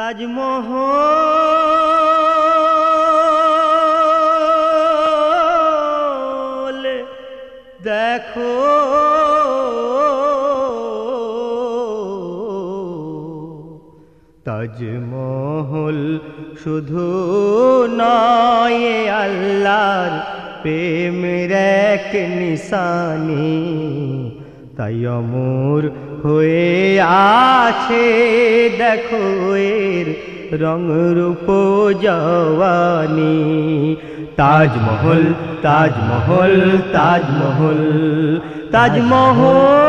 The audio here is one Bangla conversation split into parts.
তাজমহল। দেখো। তাজমহল শুধু নয় আল্লাহর প্রেমের এক নিশানি। তাই অমর হয়ে আছে দেখো এর রং রূপ জওয়ানি। তাজমহল তাজমহল তাজমহল তাজমহল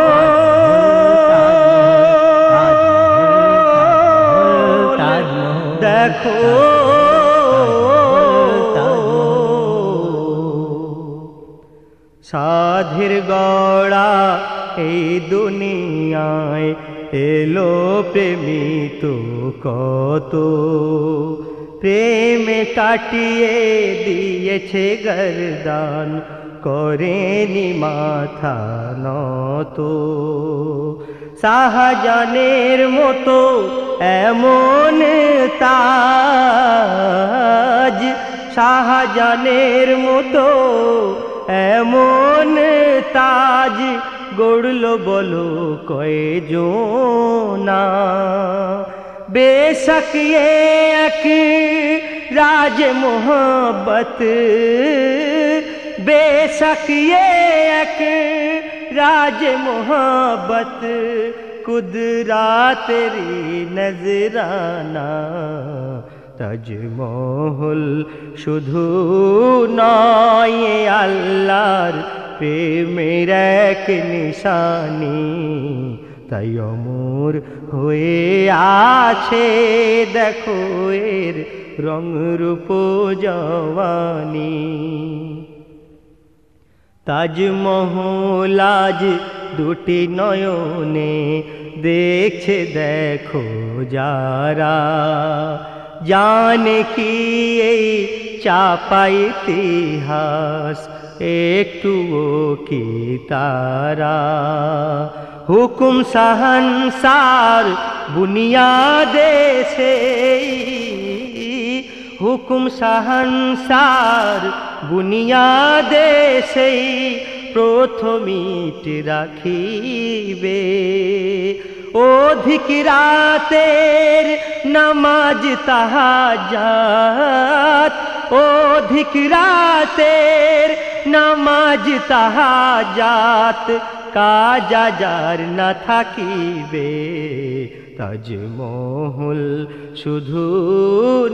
দেখো। সাধের গড়া এই দুনিয়ায় এলো প্রেমিত কত। প্রেমে কাটিয়ে দিয়েছে গরদান, করেনি মাথা নত। শাহজানের মতো এমন তাজ শাহজানের মতো এমন তাজ গড়ল বলো কয়জনা বেশক ये एक राज मोहब्बत बेशक ये एक राज मोहब्बत कुदरा तेरी नजराना তাজমহল শুধু নয় আল্লাহর প্রেমের এক নিশানি তাই অমর হয়ে আছে দেখো এর রং রূপ জওয়ানি তাজমহল আজ দুটি নয়নে দেখছে দেখো যারা জানে কি এই চাপাই ইতিহাস একটুও কি তারা? হুকুম সাহনসার বুনিয়াদে সে হুকুম সাহনসার বুনিয়াদে সেই প্রথমিট রাখিবে। অধিক রাতের নামাজ তাহাজাত অধিক রাতের নামাজ তাহাজাত কাজা যার না থাকিবে। তাজমহল শুধু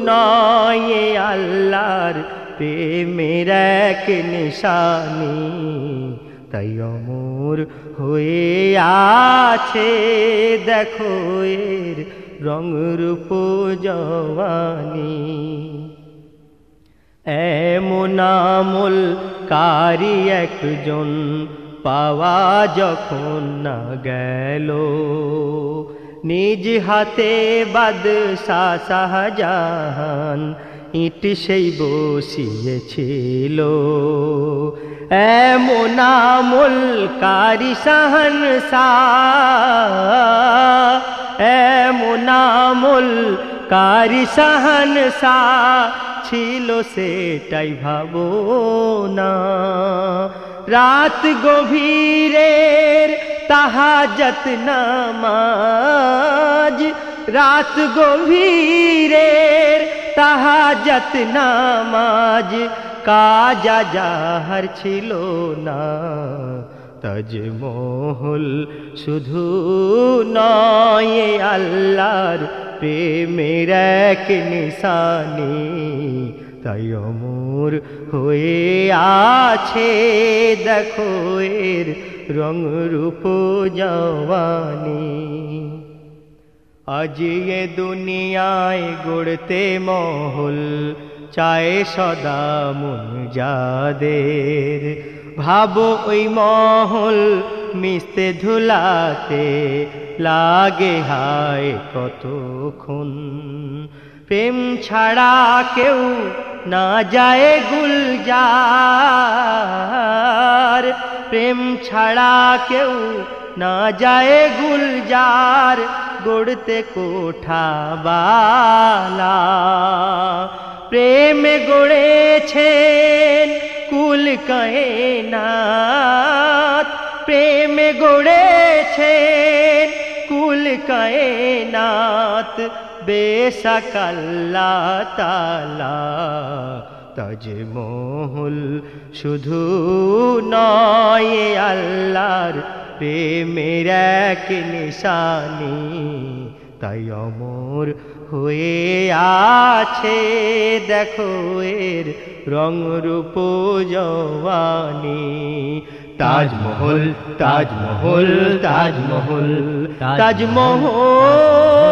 নয় আল্লাহর প্রেমের এক নিশানি। তাই অমর হয়ে আছে, দেখো এর রং রূপ জওয়ানি। এমনামল কারি একজন পাওয়া যখন না গেল। নিজ হাতে বাদশাহ শাহজাহান ইট সেই বসিয়েছিল। এমনামল কারি সাহন সা এমনামল কারি সাহন সা ছিল সেটাই ভাবো না রাত গভীরের তাহাজত নামাজ, রাত গভীরের তাহাজত নামাজ, কাজা যাহার ছিল না। তাজমহল শুধু নয় আল্লাহর প্রেমের এক নিশানি তাই অমর হয়ে আছে দেখো এর রং রূপ জওয়ানি আজ দুনিয়ায় গড়তে মহল চায় সদা মন যাদের ভাবো ওই মহল মিশতে ধুলাতে লাগে, হায় কতক্ষণ। প্রেম ছাড়া কেউ না যায় গুলজার। প্রেম ছাড়া কেউ না যায় গুলজার। গড়তে কোঠাবালা প্রেম গড়েছেন কুল কায়নাত প্রেম গড়েছেন কুল কায়নাত বেসাকাল্লা তালা। তাজমহল শুধু নয় আল্লাহর প্রেমের এক নিশানি। তাই অমর হয়ে আছে দেখো এর রং রূপ জওয়ানি। তাজমহল তাজমহল তাজমহল তাজমহল।